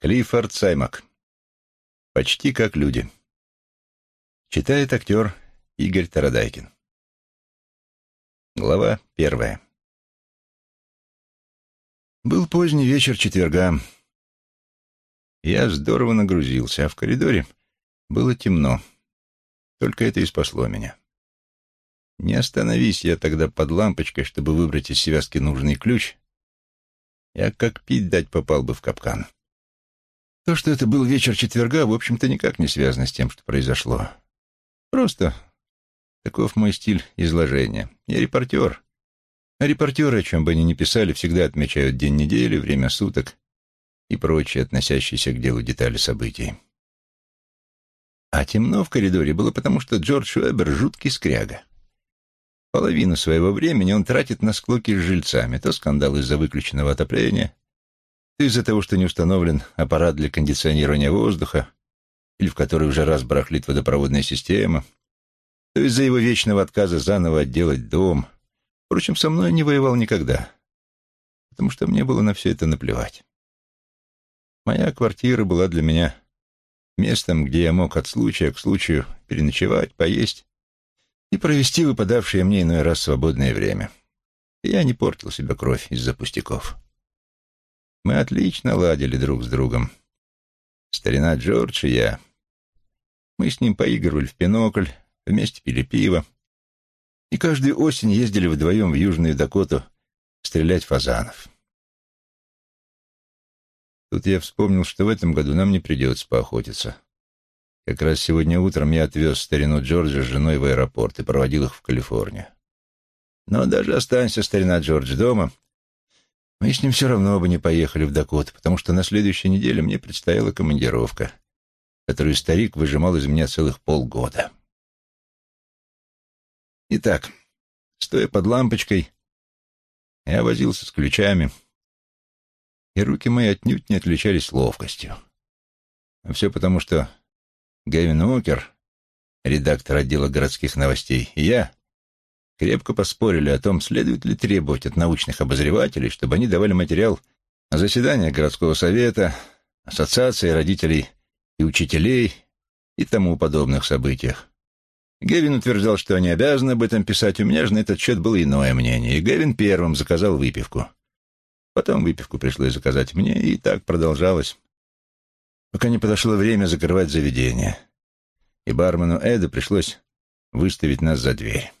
Клиффорд Саймак. Почти как люди. Читает актер Игорь Тарадайкин. Глава первая. Был поздний вечер четверга. Я здорово нагрузился, а в коридоре было темно. Только это и спасло меня. Не остановись я тогда под лампочкой, чтобы выбрать из связки нужный ключ, я как пить дать попал бы в капкан. То, что это был вечер четверга, в общем-то, никак не связано с тем, что произошло. Просто таков мой стиль изложения. Я репортер. А репортеры, о чем бы они ни писали, всегда отмечают день недели, время суток и прочие, относящиеся к делу детали событий. А темно в коридоре было потому, что Джордж Уэбер — жуткий скряга. Половину своего времени он тратит на склоки с жильцами, то скандал из-за выключенного отопления, из-за того, что не установлен аппарат для кондиционирования воздуха, или в который уже раз барахлит водопроводная система, то из-за его вечного отказа заново отделать дом. Впрочем, со мной не воевал никогда, потому что мне было на все это наплевать. Моя квартира была для меня местом, где я мог от случая к случаю переночевать, поесть и провести выпадавшее мне иной раз свободное время. И я не портил себе кровь из-за пустяков. Мы отлично ладили друг с другом. Старина Джордж и я. Мы с ним поигрывали в пинокль, вместе пили пиво. И каждую осень ездили вдвоем в Южную Дакоту стрелять фазанов. Тут я вспомнил, что в этом году нам не придется поохотиться. Как раз сегодня утром я отвез старину Джорджа с женой в аэропорт и проводил их в Калифорнию. Но даже останься старина Джордж дома, мы с ним все равно бы не поехали в Дакот, потому что на следующей неделе мне предстояла командировка, которую старик выжимал из меня целых полгода. Итак, стоя под лампочкой, я возился с ключами, и руки мои отнюдь не отличались ловкостью. А все потому, что Гэвин Уокер, редактор отдела городских новостей, и я крепко поспорили о том, следует ли требовать от научных обозревателей, чтобы они давали материал на заседания городского совета, ассоциации родителей и учителей и тому подобных событиях. Гевин утверждал, что они обязаны об этом писать. У меня же на этот счет было иное мнение, и Гевин первым заказал выпивку. Потом выпивку пришлось заказать мне, и так продолжалось, пока не подошло время закрывать заведение. И бармену Эду пришлось выставить нас за дверь.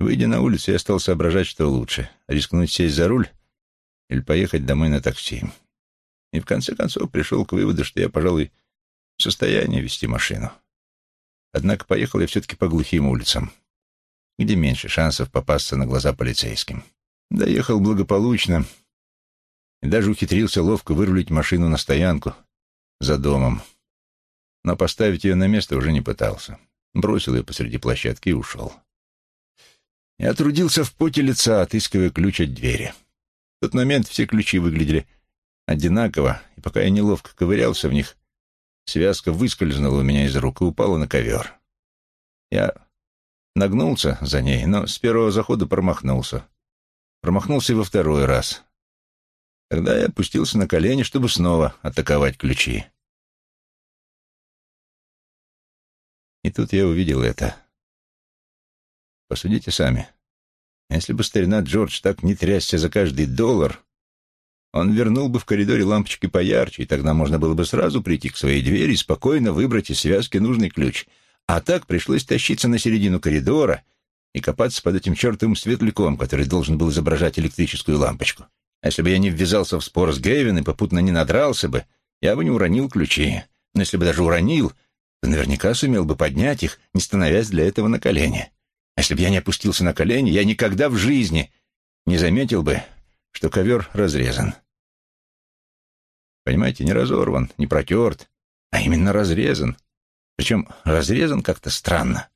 Выйдя на улицу, я стал соображать, что лучше — рискнуть сесть за руль или поехать домой на такси. И в конце концов пришел к выводу, что я, пожалуй, в состоянии вести машину. Однако поехал я все-таки по глухим улицам, где меньше шансов попасться на глаза полицейским. Доехал благополучно и даже ухитрился ловко вырулить машину на стоянку за домом. Но поставить ее на место уже не пытался. Бросил ее посреди площадки и ушел. Я трудился в поте лица, отыскивая ключ от двери. В тот момент все ключи выглядели одинаково, и пока я неловко ковырялся в них, связка выскользнула у меня из рук и упала на ковер. Я нагнулся за ней, но с первого захода промахнулся. Промахнулся и во второй раз. Тогда я опустился на колени, чтобы снова атаковать ключи. И тут я увидел это. Посудите сами. Если бы старина Джордж так не трясся за каждый доллар, он вернул бы в коридоре лампочки поярче, и тогда можно было бы сразу прийти к своей двери и спокойно выбрать из связки нужный ключ. А так пришлось тащиться на середину коридора и копаться под этим чертовым светляком, который должен был изображать электрическую лампочку. А если бы я не ввязался в спор с Гэвин и попутно не надрался бы, я бы не уронил ключи. Но если бы даже уронил, то наверняка сумел бы поднять их, не становясь для этого на колени. Если бы я не опустился на колени, я никогда в жизни не заметил бы, что ковер разрезан. Понимаете, не разорван, не протерт, а именно разрезан. Причем разрезан как-то странно.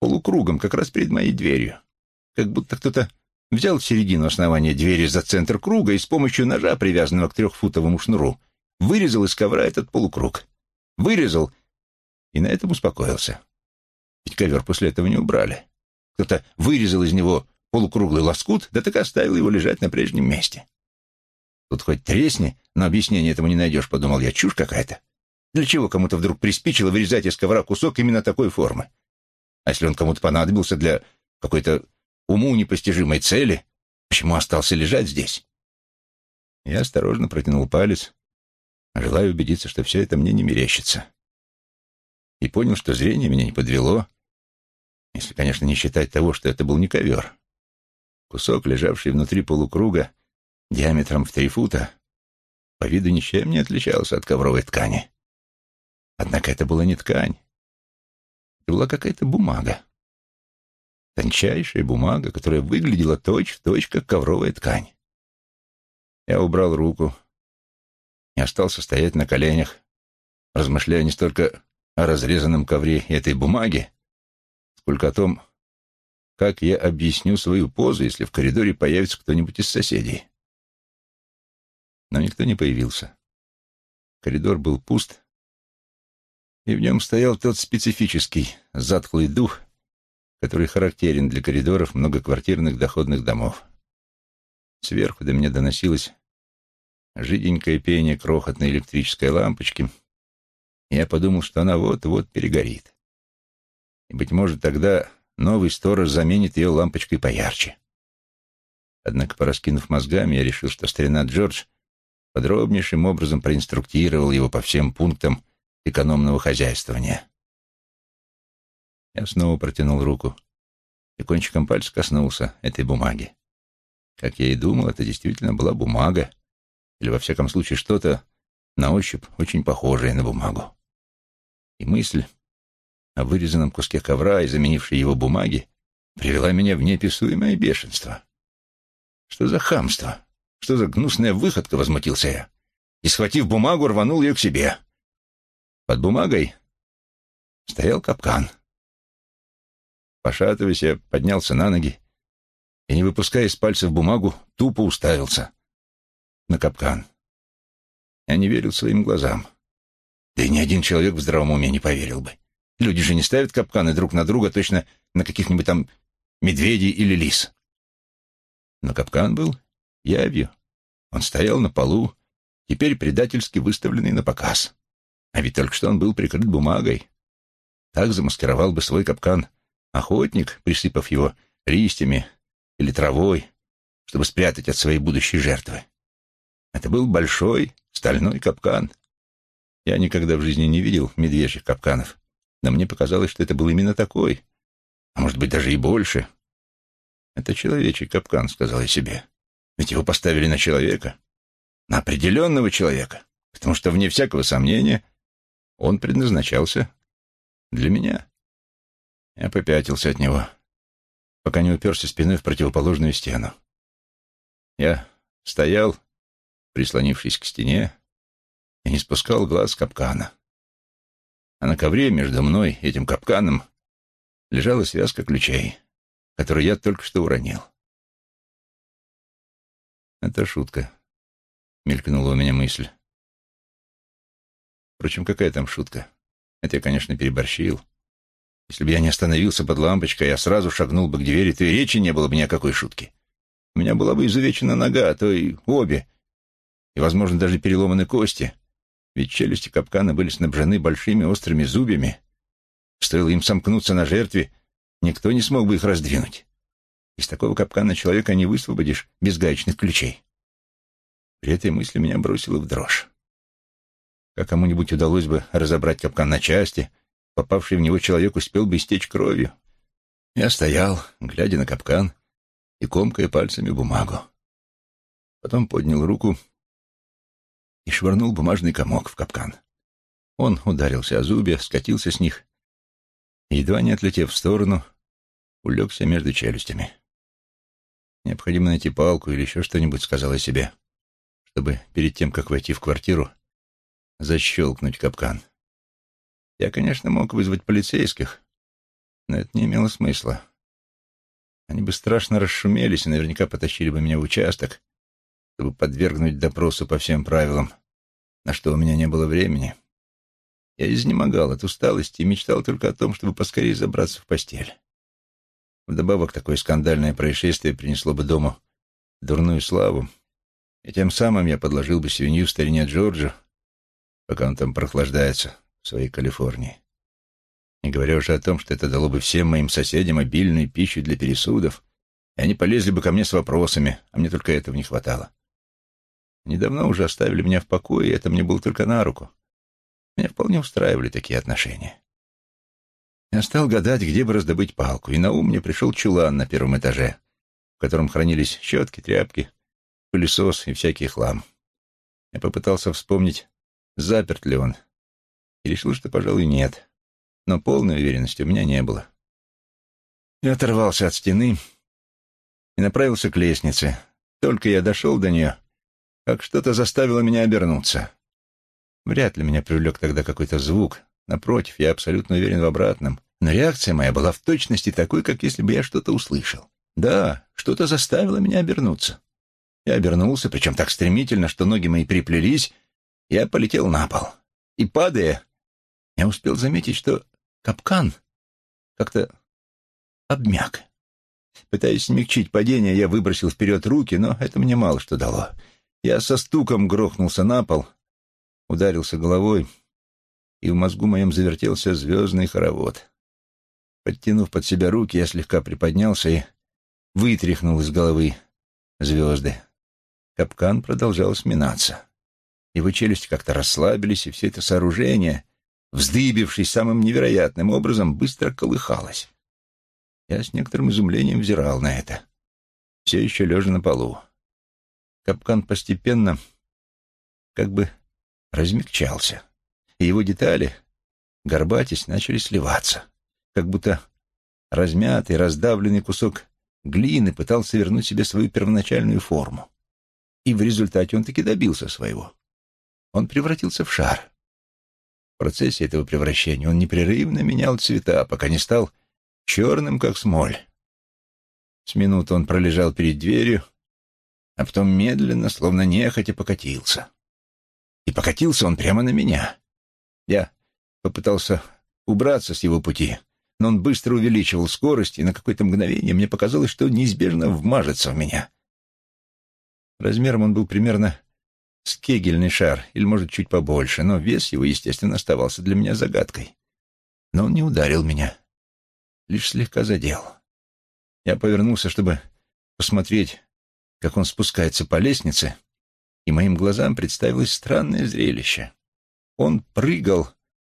Полукругом, как раз перед моей дверью. Как будто кто-то взял середину основания двери за центр круга и с помощью ножа, привязанного к трехфутовому шнуру, вырезал из ковра этот полукруг. Вырезал и на этом успокоился. Ведь ковер после этого не убрали. Кто-то вырезал из него полукруглый лоскут, да так оставил его лежать на прежнем месте. Тут хоть тресни, но объяснения этому не найдешь, подумал я. Чушь какая-то. Для чего кому-то вдруг приспичило вырезать из ковра кусок именно такой формы? А если он кому-то понадобился для какой-то уму непостижимой цели, почему остался лежать здесь? Я осторожно протянул палец, желая убедиться, что все это мне не мерещится. И понял, что зрение меня не подвело, если, конечно, не считать того, что это был не ковер. Кусок, лежавший внутри полукруга, диаметром в три фута, по виду ничем не отличался от ковровой ткани. Однако это была не ткань. Это была какая-то бумага. Тончайшая бумага, которая выглядела точь-в-точь, точь, как ковровая ткань. Я убрал руку и остался стоять на коленях, размышляя не столько о разрезанном ковре и этой бумаге, сколько о том, как я объясню свою позу, если в коридоре появится кто-нибудь из соседей. Но никто не появился. Коридор был пуст, и в нем стоял тот специфический затхлый дух, который характерен для коридоров многоквартирных доходных домов. Сверху до меня доносилось жиденькое пение крохотной электрической лампочки, и я подумал, что она вот-вот перегорит. И, быть может, тогда новый сторож заменит ее лампочкой поярче. Однако, пораскинув мозгами, я решил, что старина Джордж подробнейшим образом проинструктировал его по всем пунктам экономного хозяйствования. Я снова протянул руку и кончиком пальца коснулся этой бумаги. Как я и думал, это действительно была бумага, или, во всяком случае, что-то на ощупь очень похожее на бумагу. И мысль о вырезанном куске ковра и заменившей его бумаги привела меня в неописуемое бешенство. Что за хамство? Что за гнусная выходка, возмутился я. И, схватив бумагу, рванул ее к себе. Под бумагой стоял капкан. Пошатываясь, я поднялся на ноги и, не выпуская из пальцев бумагу, тупо уставился на капкан. Я не верил своим глазам. Да и ни один человек в здравом уме не поверил бы. Люди же не ставят капканы друг на друга точно на каких-нибудь там медведей или лис. Но капкан был явью. Он стоял на полу, теперь предательски выставленный на показ. А ведь только что он был прикрыт бумагой. Так замаскировал бы свой капкан охотник, присыпав его листьями или травой, чтобы спрятать от своей будущей жертвы. Это был большой стальной капкан. Я никогда в жизни не видел медвежьих капканов, но мне показалось, что это был именно такой, а может быть даже и больше. «Это человечий капкан», — сказал я себе. Ведь его поставили на человека, на определенного человека, потому что, вне всякого сомнения, он предназначался для меня. Я попятился от него, пока не уперся спиной в противоположную стену. Я стоял, прислонившись к стене, и не спускал глаз капкана. А на ковре между мной и этим капканом лежала связка ключей, которую я только что уронил. Это шутка. Мелькнула у меня мысль. Впрочем, какая там шутка? Это я, конечно, переборщил. Если бы я не остановился под лампочкой, я сразу шагнул бы к двери, то и речи не было бы ни о какой шутке. У меня была бы изувечена нога, а то и обе, и, возможно, даже переломаны кости, ведь челюсти капкана были снабжены большими острыми зубьями. Стоило им сомкнуться на жертве, никто не смог бы их раздвинуть. Из такого капкана человека не высвободишь без гаечных ключей. При этой мысли меня бросило в дрожь. Как кому-нибудь удалось бы разобрать капкан на части, попавший в него человек успел бы истечь кровью. Я стоял, глядя на капкан и комкая пальцами бумагу. Потом поднял руку и швырнул бумажный комок в капкан. Он ударился о зубья, скатился с них едва не отлетев в сторону, улегся между челюстями. Необходимо найти палку или еще что-нибудь, сказал я себе, чтобы перед тем, как войти в квартиру, защелкнуть капкан. Я, конечно, мог вызвать полицейских, но это не имело смысла. Они бы страшно расшумелись и наверняка потащили бы меня в участок, чтобы подвергнуть допросу по всем правилам, на что у меня не было времени. Я изнемогал от усталости и мечтал только о том, чтобы поскорее забраться в постель. Вдобавок, такое скандальное происшествие принесло бы дому дурную славу, И тем самым я подложил бы свинью старине Джорджу, пока он там прохлаждается в своей Калифорнии. Не говоря уже о том, что это дало бы всем моим соседям обильную пищу для пересудов, и они полезли бы ко мне с вопросами, а мне только этого не хватало. Недавно уже оставили меня в покое, и это мне было только на руку. Меня вполне устраивали такие отношения. Я стал гадать, где бы раздобыть палку, и на ум мне пришел чулан на первом этаже, в котором хранились щетки, тряпки, пылесос и всякий хлам. Я попытался вспомнить, заперт ли он, и решил, что, пожалуй, нет. Но полной уверенности у меня не было. Я оторвался от стены и направился к лестнице. Только я дошел до нее, как что-то заставило меня обернуться. Вряд ли меня привлек тогда какой-то звук. Напротив, я абсолютно уверен в обратном. Но реакция моя была в точности такой, как если бы я что-то услышал. Да, что-то заставило меня обернуться. Я обернулся, причем так стремительно, что ноги мои приплелись, я полетел на пол. И, падая, я успел заметить, что капкан как-то обмяк. Пытаясь смягчить падение, я выбросил вперед руки, но это мне мало что дало. Я со стуком грохнулся на пол, ударился головой, и в мозгу моем завертелся звездный хоровод. Подтянув под себя руки, я слегка приподнялся и вытряхнул из головы звезды. Капкан продолжал сминаться. Его челюсти как-то расслабились, и все это сооружение, вздыбившись самым невероятным образом, быстро колыхалось. Я с некоторым изумлением взирал на это, все еще лежа на полу. Капкан постепенно как бы размягчался, и его детали, горбатясь, начали сливаться, как будто размятый, раздавленный кусок глины пытался вернуть себе свою первоначальную форму. И в результате он таки добился своего. Он превратился в шар. В процессе этого превращения он непрерывно менял цвета, пока не стал черным, как смоль. С минуты он пролежал перед дверью, а потом медленно, словно нехотя, покатился. И покатился он прямо на меня. Я попытался убраться с его пути, но он быстро увеличивал скорость, и на какое-то мгновение мне показалось, что неизбежно вмажется в меня. Размером он был примерно с кегельный шар, или, может, чуть побольше, но вес его, естественно, оставался для меня загадкой. Но он не ударил меня, лишь слегка задел. Я повернулся, чтобы посмотреть, как он спускается по лестнице, и моим глазам представилось странное зрелище. Он прыгал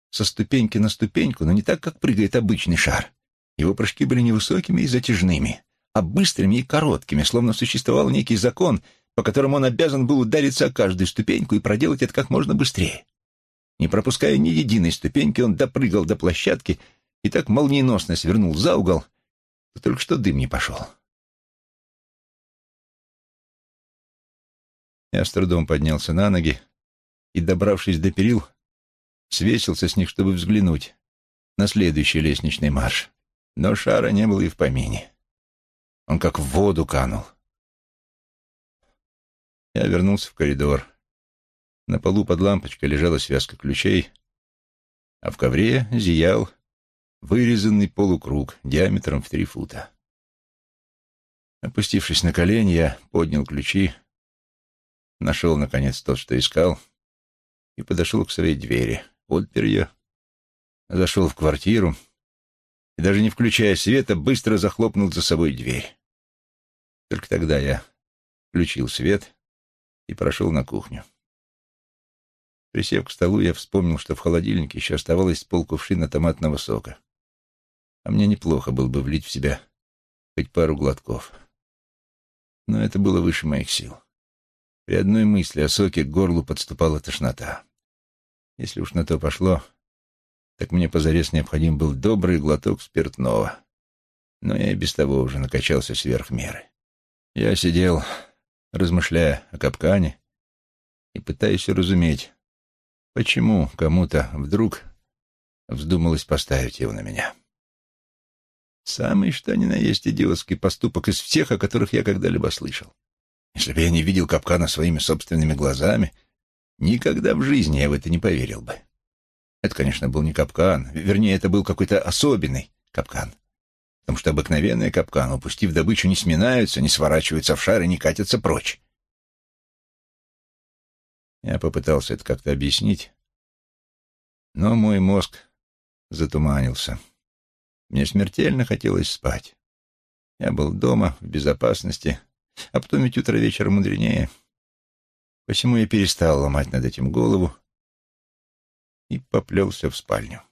со ступеньки на ступеньку, но не так, как прыгает обычный шар. Его прыжки были невысокими и затяжными, а быстрыми и короткими, словно существовал некий закон, по которому он обязан был удариться о каждую ступеньку и проделать это как можно быстрее. Не пропуская ни единой ступеньки, он допрыгал до площадки и так молниеносно свернул за угол, что только что дым не пошел. Я с трудом поднялся на ноги и, добравшись до перил, свесился с них, чтобы взглянуть на следующий лестничный марш. Но шара не было и в помине. Он как в воду канул. Я вернулся в коридор. На полу под лампочкой лежала связка ключей, а в ковре зиял вырезанный полукруг диаметром в три фута. Опустившись на колени, я поднял ключи, нашел, наконец, тот, что искал, и подошел к своей двери, отпер ее, зашел в квартиру и, даже не включая света, быстро захлопнул за собой дверь. Только тогда я включил свет и прошел на кухню. Присев к столу, я вспомнил, что в холодильнике еще оставалось полкувшина томатного сока. А мне неплохо было бы влить в себя хоть пару глотков. Но это было выше моих сил. При одной мысли о соке к горлу подступала тошнота. Если уж на то пошло, так мне позарез необходим был добрый глоток спиртного. Но я и без того уже накачался сверх меры. Я сидел, размышляя о капкане и пытаясь уразуметь, почему кому-то вдруг вздумалось поставить его на меня. Самый что ни на есть идиотский поступок из всех, о которых я когда-либо слышал. Если бы я не видел капкана своими собственными глазами, никогда в жизни я в это не поверил бы. Это, конечно, был не капкан, вернее, это был какой-то особенный капкан. Потому что обыкновенные капкан, упустив добычу, не сминаются, не сворачиваются в шар и не катятся прочь. Я попытался это как-то объяснить, но мой мозг затуманился. Мне смертельно хотелось спать. Я был дома, в безопасности, а потом ведь утро вечера мудренее. Посему я перестал ломать над этим голову и поплелся в спальню.